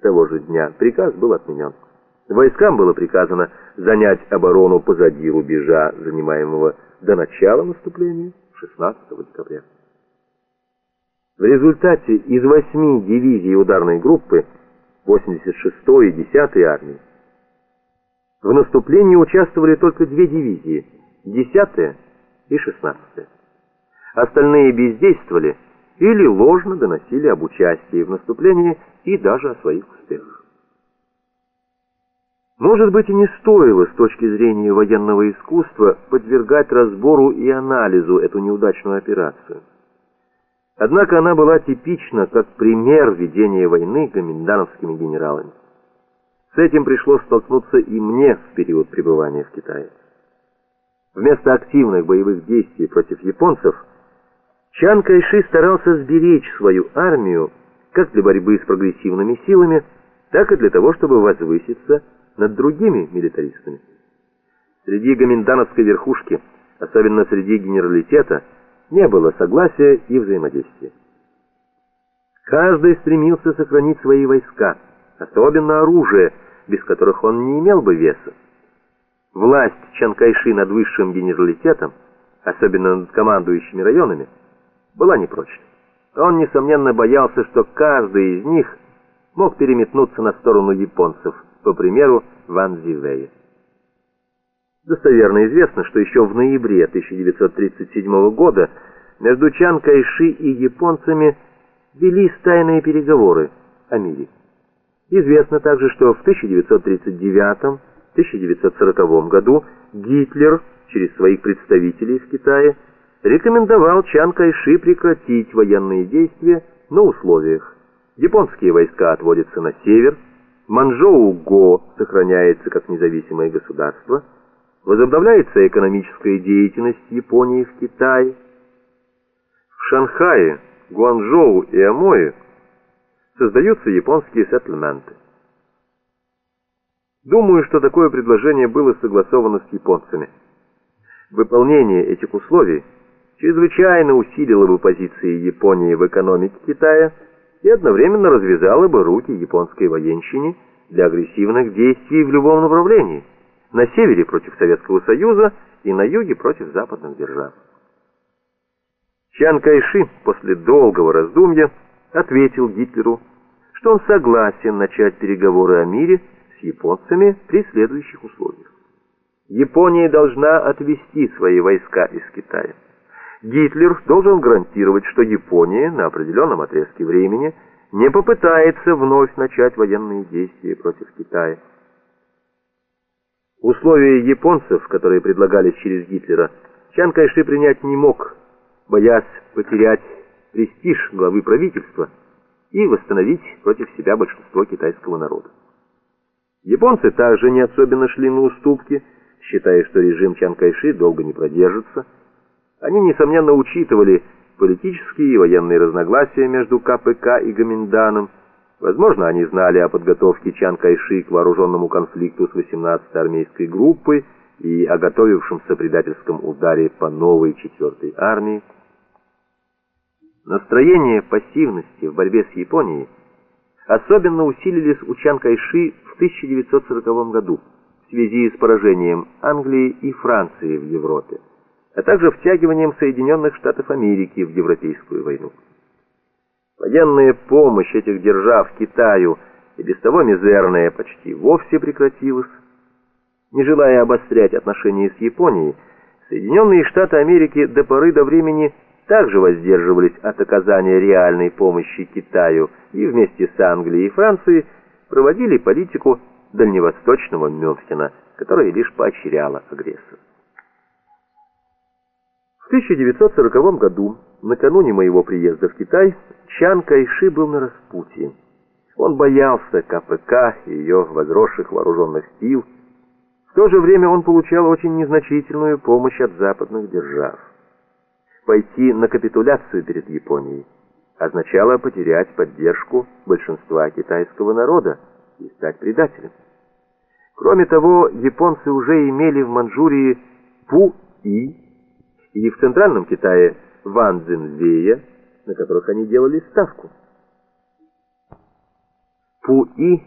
того же дня приказ был отменен. Войскам было приказано занять оборону позади рубежа, занимаемого до начала наступления 16 декабря. В результате из восьми дивизий ударной группы 86-й и 10-й армии в наступлении участвовали только две дивизии, 10-я и 16-я. Остальные бездействовали или ложно доносили об участии в наступлении и даже о своих успехах. Может быть, и не стоило с точки зрения военного искусства подвергать разбору и анализу эту неудачную операцию. Однако она была типична как пример ведения войны гоминдановскими генералами. С этим пришлось столкнуться и мне в период пребывания в Китае. Вместо активных боевых действий против японцев – Чан Кайши старался сберечь свою армию как для борьбы с прогрессивными силами, так и для того, чтобы возвыситься над другими милитаристами. Среди гоминдановской верхушки, особенно среди генералитета, не было согласия и взаимодействия. Каждый стремился сохранить свои войска, особенно оружие, без которых он не имел бы веса. Власть Чан Кайши над высшим генералитетом, особенно над командующими районами, была непрочна. Он, несомненно, боялся, что каждый из них мог переметнуться на сторону японцев, по примеру Ван Зивея. Достоверно известно, что еще в ноябре 1937 года между Чан Кайши и японцами велись тайные переговоры о мире. Известно также, что в 1939-1940 году Гитлер через своих представителей в Китае рекомендовал Чан Кайши прекратить военные действия на условиях. Японские войска отводятся на север, Манчжоу-Го сохраняется как независимое государство, возобновляется экономическая деятельность Японии в Китае. В Шанхае, Гуанчжоу и Амое создаются японские сеттельменты. Думаю, что такое предложение было согласовано с японцами. Выполнение этих условий – чрезвычайно усилила бы позиции Японии в экономике Китая и одновременно развязала бы руки японской военщине для агрессивных действий в любом направлении, на севере против Советского Союза и на юге против западных держав. Чан Кайши после долгого раздумья ответил Гитлеру, что он согласен начать переговоры о мире с японцами при следующих условиях. Япония должна отвести свои войска из Китая. Гитлер должен гарантировать, что Япония на определенном отрезке времени не попытается вновь начать военные действия против Китая. Условия японцев, которые предлагались через Гитлера, Чан Кайши принять не мог, боясь потерять престиж главы правительства и восстановить против себя большинство китайского народа. Японцы также не особенно шли на уступки, считая, что режим Чан Кайши долго не продержится, они, несомненно, учитывали политические и военные разногласия между КПК и Гоминданом. Возможно, они знали о подготовке Чан Кайши к вооруженному конфликту с 18-й армейской группой и о готовившемся предательском ударе по новой 4-й армии. Настроение пассивности в борьбе с Японией особенно усилились у Чан Кайши в 1940 году в связи с поражением Англии и Франции в Европе а также втягиванием Соединенных Штатов Америки в Европейскую войну. Военная помощь этих держав Китаю и без того мизерная почти вовсе прекратилась. Не желая обострять отношения с Японией, Соединенные Штаты Америки до поры до времени также воздерживались от оказания реальной помощи Китаю и вместе с Англией и Францией проводили политику дальневосточного Мюнхена, которая лишь поощряла агрессора. В 1940 году, накануне моего приезда в Китай, Чан Кайши был на распутье. Он боялся КПК и ее возросших вооруженных сил. В то же время он получал очень незначительную помощь от западных держав. Пойти на капитуляцию перед Японией означало потерять поддержку большинства китайского народа и стать предателем. Кроме того, японцы уже имели в Манчжурии Пу-И, и в Центральном Китае Ван Цзинвея, на которых они делали ставку. Пуи